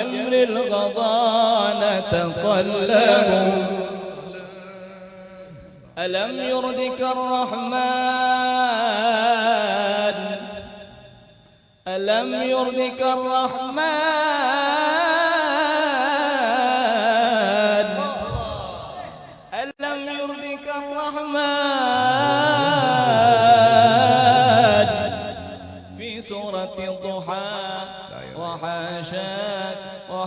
جمر الغضان تقلبوا ألم يردك الرحمن؟ ألم يردك الرحمن؟ ألم يردك الرحمن؟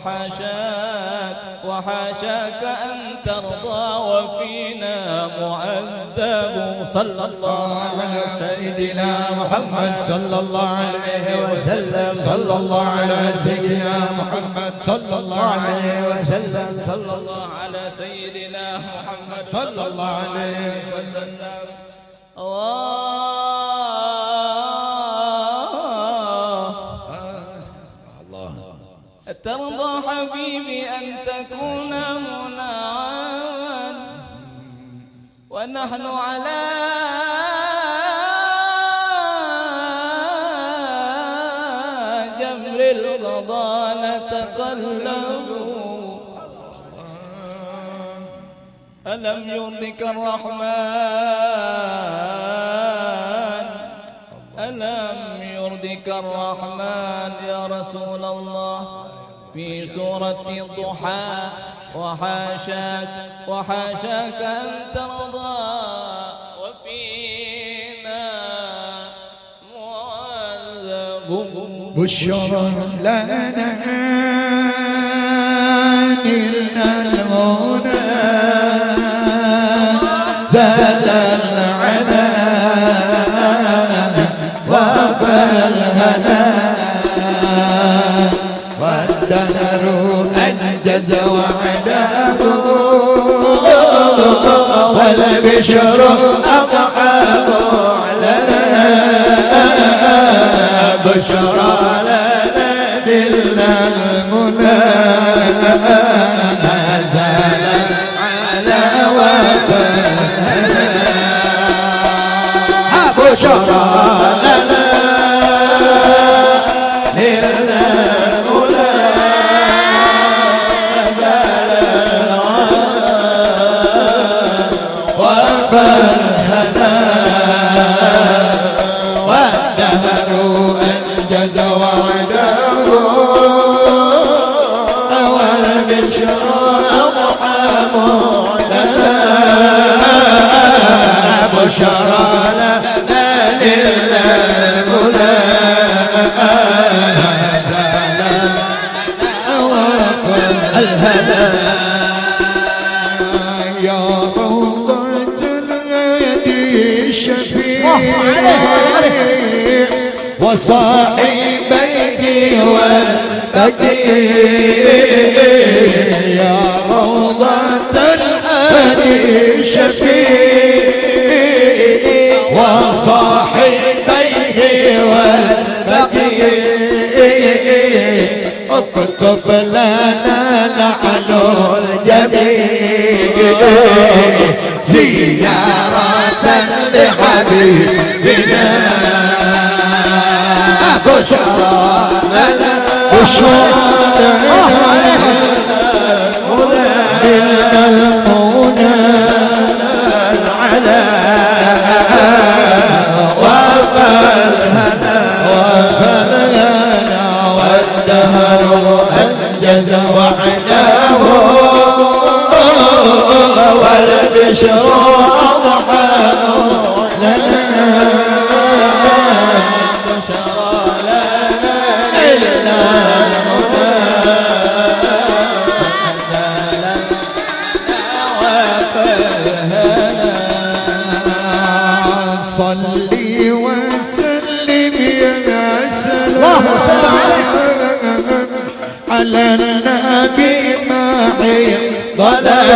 وحاشاك وحاشاك أن ترضى وفينا مؤدب صلى الله على سيدنا محمد. صلى الله عليه وسلم. صلى الله على سيدنا محمد. صلى الله عليه وسلم. صلى الله على سيدنا محمد. صلى الله عليه وسلم. الله ترضى حبيبي أن تكون منعما ونحن على جمر الرضا نتقلب. ألم يرضك الرحمن؟ ألم يرضك الرحمن يا رسول الله؟ في سورة الضحى وحاشاك وحاشاك أن ترضى وفينا معذب بشرى لنا نلنا المنى زال والدهر أنجز وعداه والبشر أضحاه والدهر أنجز وعده والبشر أضحى لنا بشرى لنا لله المنى الهدى يا روضة الهدي الشفيع وصاحبيه والبديع يا روضة الهدي الشفيع وصاحبيه والبديع اكتب لنا نحن الجميع. زيارة لحبيبنا. بشرى سلام على النبي معي ضلال.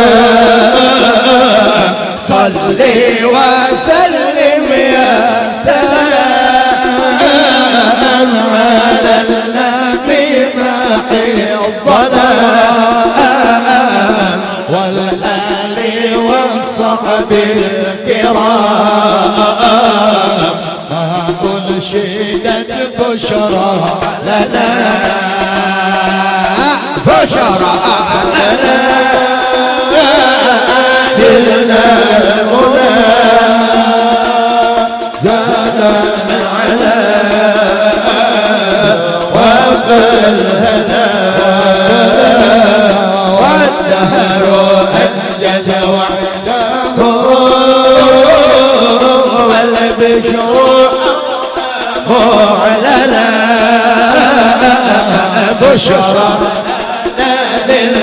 صلي وسلم يا سلام. على النبي معي الضلال والآل والصحب الكرام. ما شدت بشرى. لنا بشرى. لنا دلنا المنى زاد على وقل Oh والدهر أنجز وحده الربوع لنا بشرى لنا